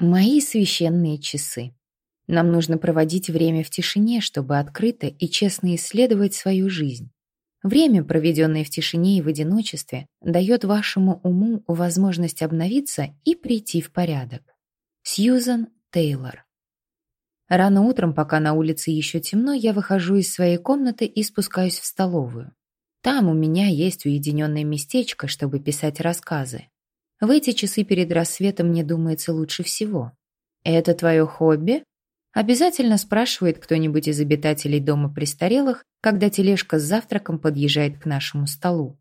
Мои священные часы. Нам нужно проводить время в тишине, чтобы открыто и честно исследовать свою жизнь. Время, проведенное в тишине и в одиночестве, дает вашему уму возможность обновиться и прийти в порядок. Сьюзан Тейлор. Рано утром, пока на улице еще темно, я выхожу из своей комнаты и спускаюсь в столовую. Там у меня есть уединенное местечко, чтобы писать рассказы. В эти часы перед рассветом мне думается лучше всего. «Это твое хобби?» Обязательно спрашивает кто-нибудь из обитателей дома престарелых, когда тележка с завтраком подъезжает к нашему столу.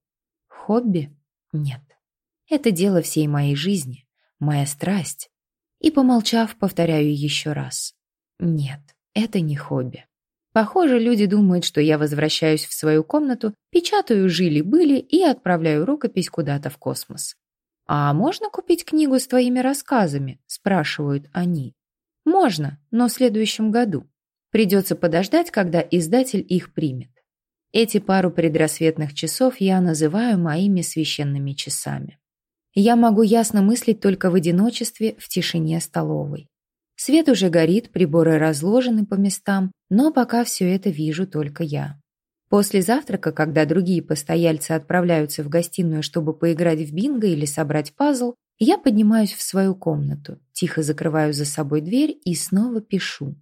Хобби? Нет. Это дело всей моей жизни, моя страсть. И, помолчав, повторяю еще раз. Нет, это не хобби. Похоже, люди думают, что я возвращаюсь в свою комнату, печатаю жили-были и отправляю рукопись куда-то в космос. «А можно купить книгу с твоими рассказами?» – спрашивают они. «Можно, но в следующем году. Придется подождать, когда издатель их примет. Эти пару предрассветных часов я называю моими священными часами. Я могу ясно мыслить только в одиночестве в тишине столовой. Свет уже горит, приборы разложены по местам, но пока все это вижу только я. После завтрака, когда другие постояльцы отправляются в гостиную, чтобы поиграть в бинго или собрать пазл, я поднимаюсь в свою комнату, тихо закрываю за собой дверь и снова пишу.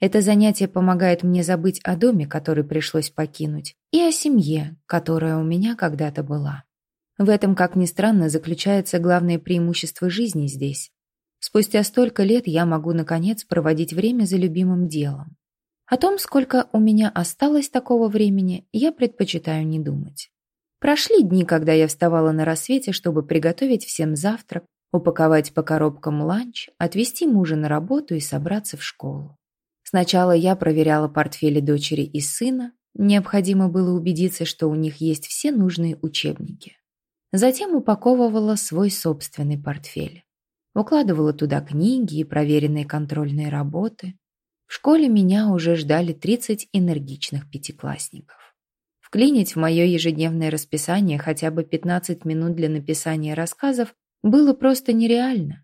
Это занятие помогает мне забыть о доме, который пришлось покинуть, и о семье, которая у меня когда-то была. В этом, как ни странно, заключается главное преимущество жизни здесь. Спустя столько лет я могу, наконец, проводить время за любимым делом. О том, сколько у меня осталось такого времени, я предпочитаю не думать. Прошли дни, когда я вставала на рассвете, чтобы приготовить всем завтрак, упаковать по коробкам ланч, отвезти мужа на работу и собраться в школу. Сначала я проверяла портфели дочери и сына, необходимо было убедиться, что у них есть все нужные учебники. Затем упаковывала свой собственный портфель. Укладывала туда книги и проверенные контрольные работы, в школе меня уже ждали 30 энергичных пятиклассников. Вклинить в мое ежедневное расписание хотя бы 15 минут для написания рассказов было просто нереально.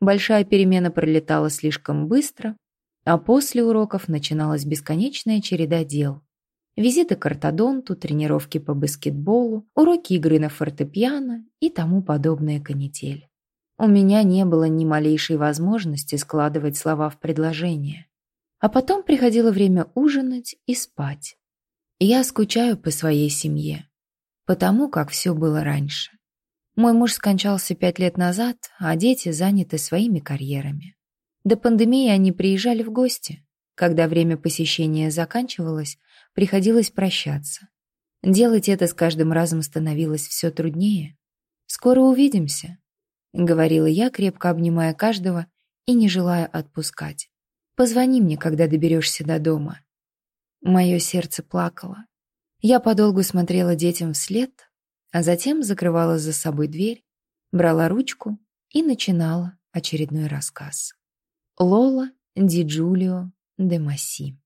Большая перемена пролетала слишком быстро, а после уроков начиналась бесконечная череда дел. Визиты к ортодонту, тренировки по баскетболу, уроки игры на фортепиано и тому подобное канитель. У меня не было ни малейшей возможности складывать слова в предложения. А потом приходило время ужинать и спать. Я скучаю по своей семье, потому как все было раньше. Мой муж скончался пять лет назад, а дети заняты своими карьерами. До пандемии они приезжали в гости. Когда время посещения заканчивалось, приходилось прощаться. Делать это с каждым разом становилось все труднее. «Скоро увидимся», — говорила я, крепко обнимая каждого и не желая отпускать. Позвони мне, когда доберешься до дома». Мое сердце плакало. Я подолгу смотрела детям вслед, а затем закрывала за собой дверь, брала ручку и начинала очередной рассказ. Лола Ди Джулио де Масси